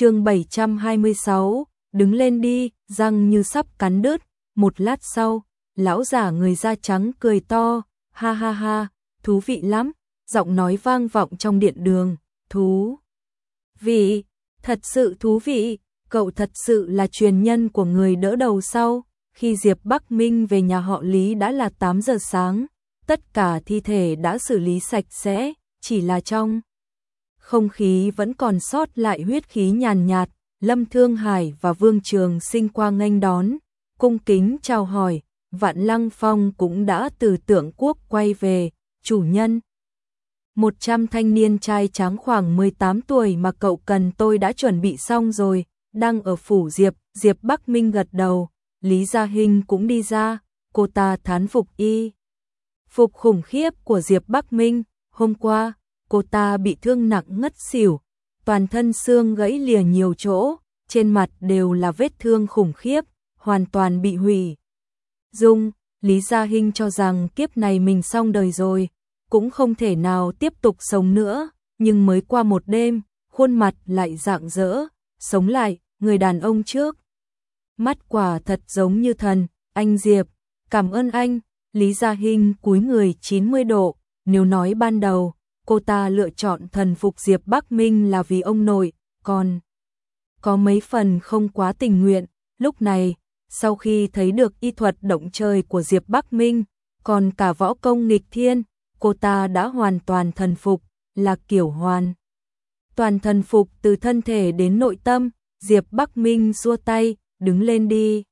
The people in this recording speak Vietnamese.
chương 726, đứng lên đi, răng như sắp cắn đứt, một lát sau, lão giả người da trắng cười to, ha ha ha, thú vị lắm, giọng nói vang vọng trong điện đường, thú vị, thật sự thú vị, cậu thật sự là truyền nhân của người đỡ đầu sau, khi Diệp Bắc Minh về nhà họ Lý đã là 8 giờ sáng, tất cả thi thể đã xử lý sạch sẽ, chỉ là trong không khí vẫn còn sót lại huyết khí nhàn nhạt, Lâm Thương Hải và Vương Trường sinh qua nghênh đón, cung kính chào hỏi, Vạn Lăng Phong cũng đã từ tượng quốc quay về, chủ nhân. Một trăm thanh niên trai tráng khoảng 18 tuổi mà cậu cần tôi đã chuẩn bị xong rồi, đang ở phủ Diệp, Diệp Bắc Minh gật đầu, Lý Gia Hinh cũng đi ra, cô ta thán phục y. Phục khủng khiếp của Diệp Bắc Minh, hôm qua, cô ta bị thương nặng ngất xỉu, toàn thân xương gãy lìa nhiều chỗ, trên mặt đều là vết thương khủng khiếp, hoàn toàn bị hủy. Dung, Lý Gia Hinh cho rằng kiếp này mình xong đời rồi, cũng không thể nào tiếp tục sống nữa, nhưng mới qua một đêm, khuôn mặt lại dạng dỡ, sống lại, người đàn ông trước. Mắt quả thật giống như thần, anh Diệp, cảm ơn anh, Lý Gia Hinh cúi người 90 độ, nếu nói ban đầu, cô ta lựa chọn thần phục Diệp Bắc Minh là vì ông nội, còn có mấy phần không quá tình nguyện, lúc này, sau khi thấy được y thuật động trời của Diệp Bắc Minh, còn cả võ công nghịch thiên, cô ta đã hoàn toàn thần phục, là kiểu hoàn. Toàn thần phục từ thân thể đến nội tâm, Diệp Bắc Minh xua tay, đứng lên đi.